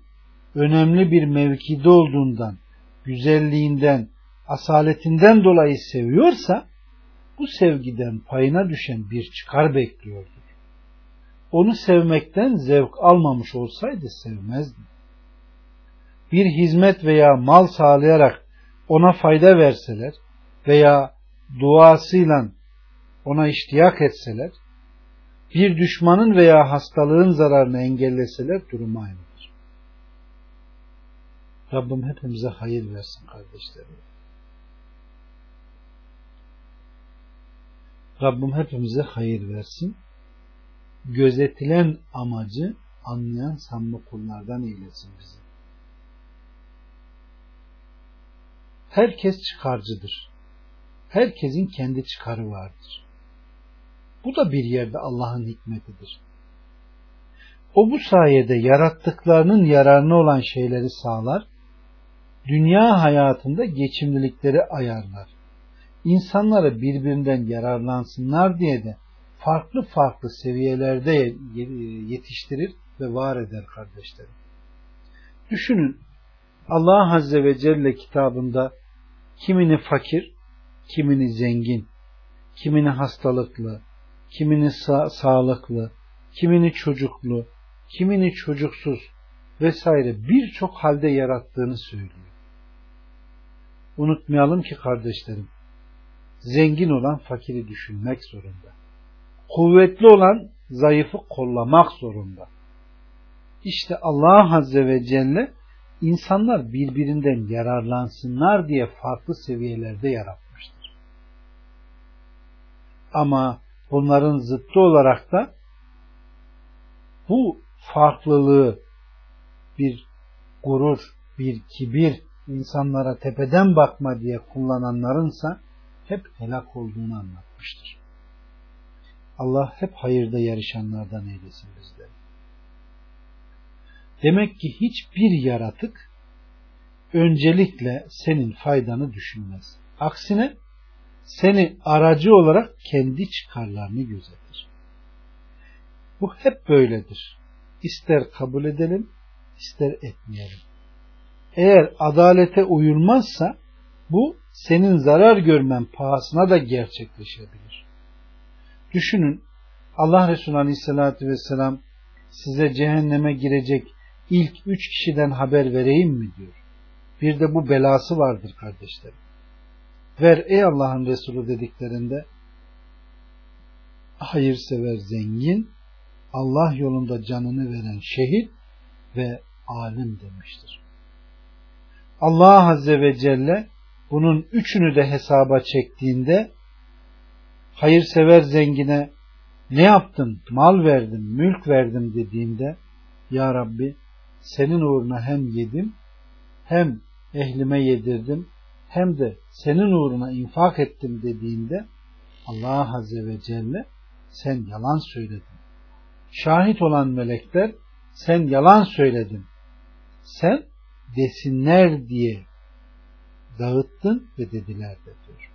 Speaker 1: önemli bir mevkide olduğundan, güzelliğinden, asaletinden dolayı seviyorsa, bu sevgiden payına düşen bir çıkar bekliyordur. Onu sevmekten zevk almamış olsaydı sevmezdi. Bir hizmet veya mal sağlayarak ona fayda verseler veya duasıyla ona iştiyak etseler, bir düşmanın veya hastalığın zararını engelleseler durum aynıdır. Rabbim hepimize hayır versin kardeşlerim. Rabbim hepimize hayır versin. Gözetilen amacı anlayan samimi kullardan eylesin bizi. Herkes çıkarcıdır. Herkesin kendi çıkarı vardır. Bu da bir yerde Allah'ın hikmetidir. O bu sayede yarattıklarının yararına olan şeyleri sağlar, dünya hayatında geçimlilikleri ayarlar. İnsanları birbirinden yararlansınlar diye de farklı farklı seviyelerde yetiştirir ve var eder kardeşlerim. Düşünün Allah Azze ve Celle kitabında kimini fakir, kimini zengin, kimini hastalıklı, kimini sa sağlıklı, kimini çocuklu, kimini çocuksuz vesaire birçok halde yarattığını söylüyor. Unutmayalım ki kardeşlerim, zengin olan fakiri düşünmek zorunda. Kuvvetli olan zayıfı kollamak zorunda. İşte Allah Azze ve Celle insanlar birbirinden yararlansınlar diye farklı seviyelerde yaratmıştır. Ama bunların zıttı olarak da bu farklılığı bir gurur, bir kibir, insanlara tepeden bakma diye kullananlarınsa hep helak olduğunu anlatmıştır. Allah hep hayırda yarışanlardan eylesin bizleri. Demek ki hiçbir yaratık öncelikle senin faydanı düşünmez. Aksine seni aracı olarak kendi çıkarlarını gözetir. Bu hep böyledir. İster kabul edelim, ister etmeyelim. Eğer adalete uyulmazsa bu senin zarar görmen pahasına da gerçekleşebilir. Düşünün Allah Resulü Aleyhisselatü Vesselam size cehenneme girecek ilk üç kişiden haber vereyim mi diyor. Bir de bu belası vardır kardeşlerim. Ver ey Allah'ın Resulü dediklerinde hayırsever zengin, Allah yolunda canını veren şehit ve alim demiştir. Allah Azze ve Celle bunun üçünü de hesaba çektiğinde hayırsever zengine ne yaptın, mal verdim, mülk verdim dediğinde Ya Rabbi senin uğruna hem yedim hem ehlime yedirdim hem de senin uğruna infak ettim dediğinde Allah Azze ve Celle sen yalan söyledin. Şahit olan melekler sen yalan söyledin. Sen desinler diye dağıttın ve dediler de diyor.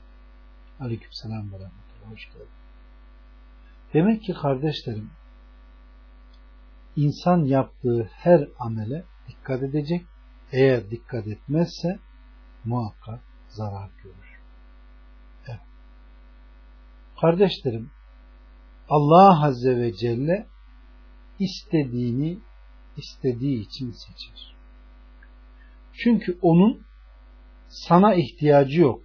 Speaker 1: Aleyküm selam ve rahmetullah. Hoş geldin. Demek ki kardeşlerim insan yaptığı her amele dikkat edecek. Eğer dikkat etmezse muhakkak zarar görür. Evet. Kardeşlerim Allah Azze ve Celle istediğini istediği için seçer. Çünkü onun sana ihtiyacı yok.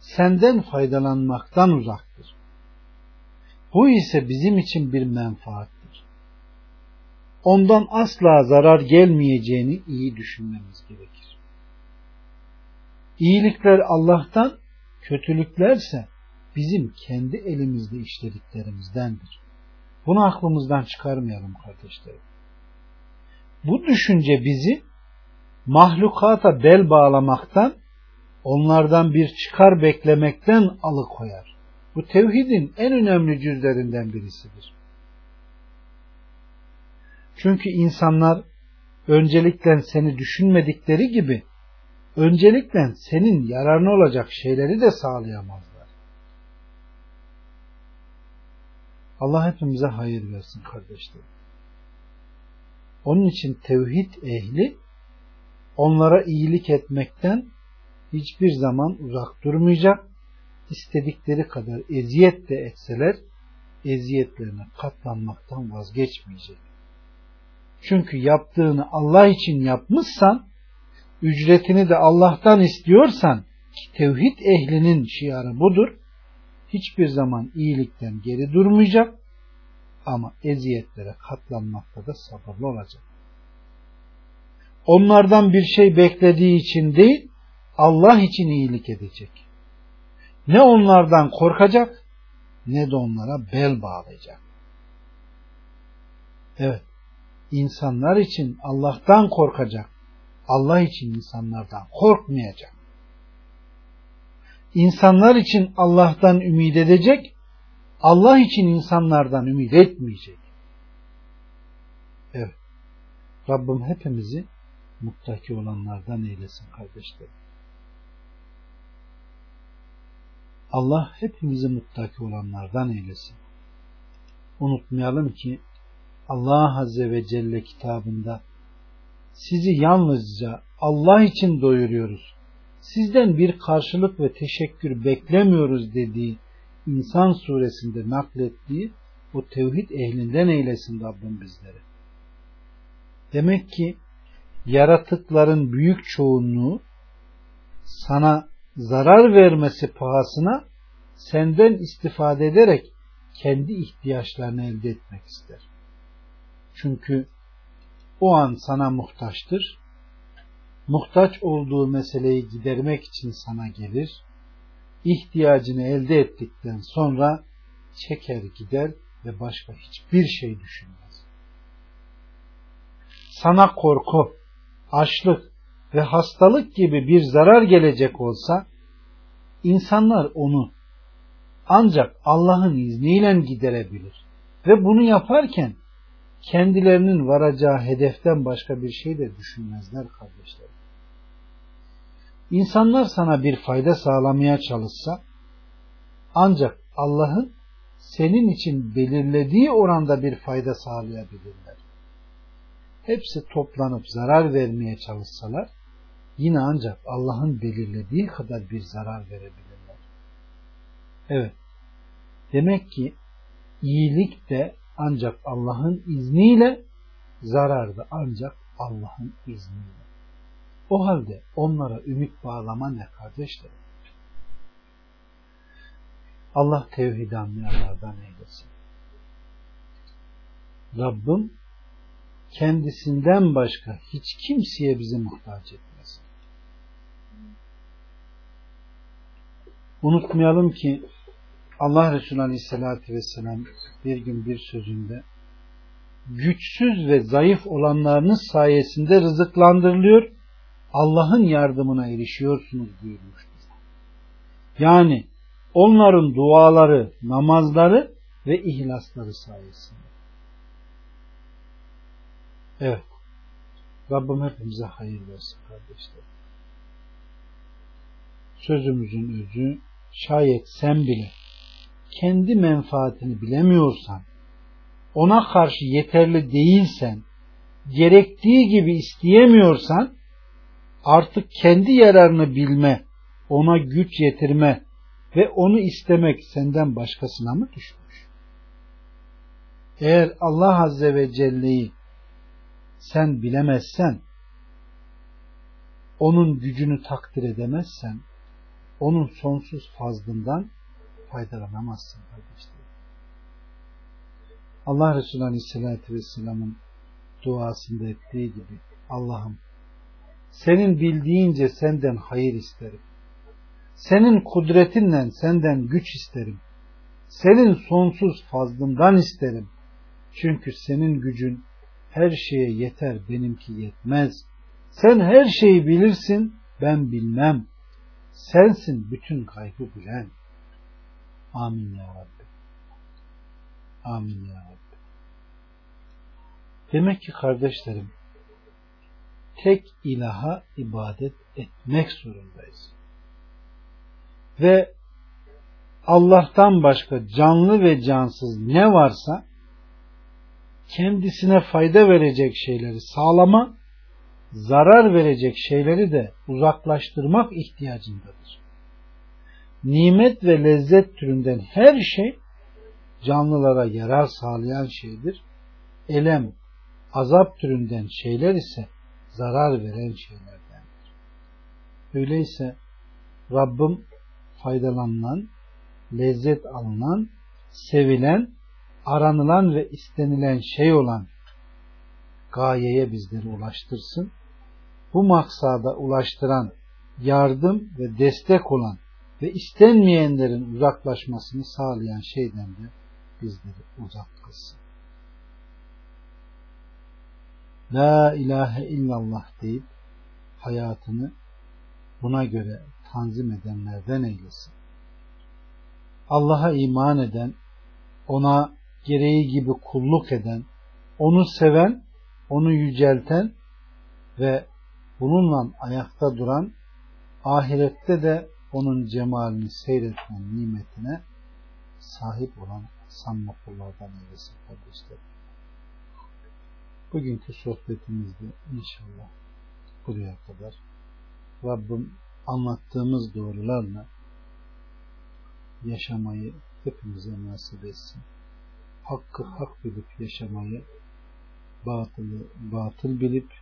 Speaker 1: Senden faydalanmaktan uzaktır. Bu ise bizim için bir menfaattir. Ondan asla zarar gelmeyeceğini iyi düşünmemiz gerekir. İyilikler Allah'tan, kötülüklerse bizim kendi elimizde işlediklerimizdendir. Bunu aklımızdan çıkarmayalım kardeşlerim. Bu düşünce bizi mahlukata bel bağlamaktan, onlardan bir çıkar beklemekten alıkoyar. Bu tevhidin en önemli cüzlerinden birisidir. Çünkü insanlar öncelikle seni düşünmedikleri gibi öncelikle senin yararına olacak şeyleri de sağlayamazlar. Allah hepimize hayır versin kardeşlerim. Onun için tevhid ehli onlara iyilik etmekten hiçbir zaman uzak durmayacak. İstedikleri kadar eziyet de etseler eziyetlerine katlanmaktan vazgeçmeyecek. Çünkü yaptığını Allah için yapmışsan ücretini de Allah'tan istiyorsan tevhid ehlinin şiarı budur. Hiçbir zaman iyilikten geri durmayacak ama eziyetlere katlanmakta da sabırlı olacak. Onlardan bir şey beklediği için değil, Allah için iyilik edecek. Ne onlardan korkacak, ne de onlara bel bağlayacak. Evet, insanlar için Allah'tan korkacak, Allah için insanlardan korkmayacak. İnsanlar için Allah'tan ümit edecek, Allah için insanlardan ümit etmeyecek. Evet. Rabbim hepimizi muttaki olanlardan eylesin kardeşlerim. Allah hepimizi muttaki olanlardan eylesin. Unutmayalım ki Allah Azze ve Celle kitabında sizi yalnızca Allah için doyuruyoruz. Sizden bir karşılık ve teşekkür beklemiyoruz dediği İnsan suresinde naklettiği o tevhid ehlinden eylesin Rabbim bizleri. Demek ki yaratıkların büyük çoğunluğu sana zarar vermesi pahasına senden istifade ederek kendi ihtiyaçlarını elde etmek ister. Çünkü o an sana muhtaçtır. Muhtaç olduğu meseleyi gidermek için sana gelir. İhtiyacını elde ettikten sonra çeker gider ve başka hiçbir şey düşünmez. Sana korku, açlık, ve hastalık gibi bir zarar gelecek olsa insanlar onu ancak Allah'ın izniyle giderebilir. Ve bunu yaparken kendilerinin varacağı hedeften başka bir şey de düşünmezler kardeşlerim. İnsanlar sana bir fayda sağlamaya çalışsa ancak Allah'ın senin için belirlediği oranda bir fayda sağlayabilirler. Hepsi toplanıp zarar vermeye çalışsalar yine ancak Allah'ın belirlediği kadar bir zarar verebilirler. Evet. Demek ki iyilik de ancak Allah'ın izniyle, zarar da ancak Allah'ın izniyle. O halde onlara ümit bağlama ne kardeşlerim? Allah tevhid anlayanlardan eylesin. Rabbim kendisinden başka hiç kimseye bizi muhtaç etmesin. Unutmayalım ki Allah Resulü Aleyhisselatü Vesselam bir gün bir sözünde güçsüz ve zayıf olanlarınız sayesinde rızıklandırılıyor, Allah'ın yardımına erişiyorsunuz buyurmuştur. Yani onların duaları, namazları ve ihlasları sayesinde. Evet. Rabbim hepimize hayır versin kardeşler. Sözümüzün özü şayet sen bile kendi menfaatini bilemiyorsan, ona karşı yeterli değilsen, gerektiği gibi isteyemiyorsan, artık kendi yararını bilme, ona güç yetirme ve onu istemek senden başkasına mı düşmüş? Eğer Allah Azze ve Celle'yi sen bilemezsen, onun gücünü takdir edemezsen, onun sonsuz fazlından faydalanamazsın kardeşlerim. Allah Resulü Aleyhisselatü Vesselam'ın duasında ettiği gibi Allah'ım senin bildiğince senden hayır isterim. Senin kudretinle senden güç isterim. Senin sonsuz fazlından isterim. Çünkü senin gücün her şeye yeter, benimki yetmez. Sen her şeyi bilirsin, ben bilmem. Sensin bütün kaybı bilen. Amin ya Rabbi. Amin ya Rabbi. Demek ki kardeşlerim tek ilaha ibadet etmek zorundayız. Ve Allah'tan başka canlı ve cansız ne varsa kendisine fayda verecek şeyleri sağlama, zarar verecek şeyleri de uzaklaştırmak ihtiyacındadır nimet ve lezzet türünden her şey canlılara yarar sağlayan şeydir. Elem, azap türünden şeyler ise zarar veren şeylerdendir. Öyleyse Rabbim faydalanılan, lezzet alınan, sevilen, aranılan ve istenilen şey olan gayeye bizleri ulaştırsın. Bu maksada ulaştıran, yardım ve destek olan ve istenmeyenlerin uzaklaşmasını sağlayan şeyden de bizleri uzak kılsın. La ilahe illallah deyip hayatını buna göre tanzim edenlerden eylesin. Allah'a iman eden, ona gereği gibi kulluk eden, onu seven, onu yücelten ve bununla ayakta duran, ahirette de onun cemalini seyretme nimetine sahip olan sanma kullardan eylesin kardeşlerim. Bugünkü sohbetimizde inşallah buraya kadar Rabbim anlattığımız doğrularla yaşamayı hepimize nasip etsin. Hakkı hak bilip yaşamayı batılı batıl bilip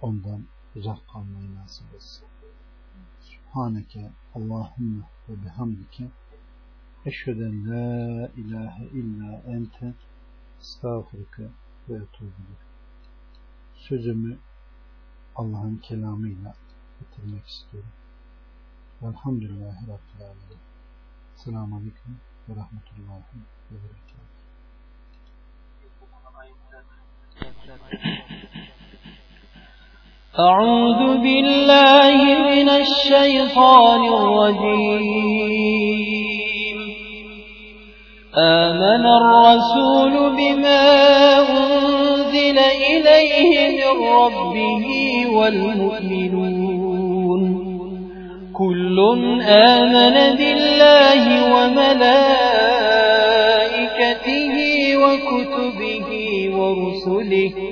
Speaker 1: ondan uzak kalmayı nasip etsin. Subhaneke Allahümme ve bihamdike Eşheden la ilahe illa ente estağfurike ve etubile. Sözümü Allah'ın kelamıyla bitirmek istiyorum. Velhamdülillahi Rabbil Alemin. Selamun Aleyküm ve Rahmetullahi ve Berekatuhu.
Speaker 2: أعوذ بالله من الشيطان الرجيم. آمن الرسول بما أنزل إليه من ربه والمؤمنون. كل آمن بالله وملائكته وكتبه ورسله.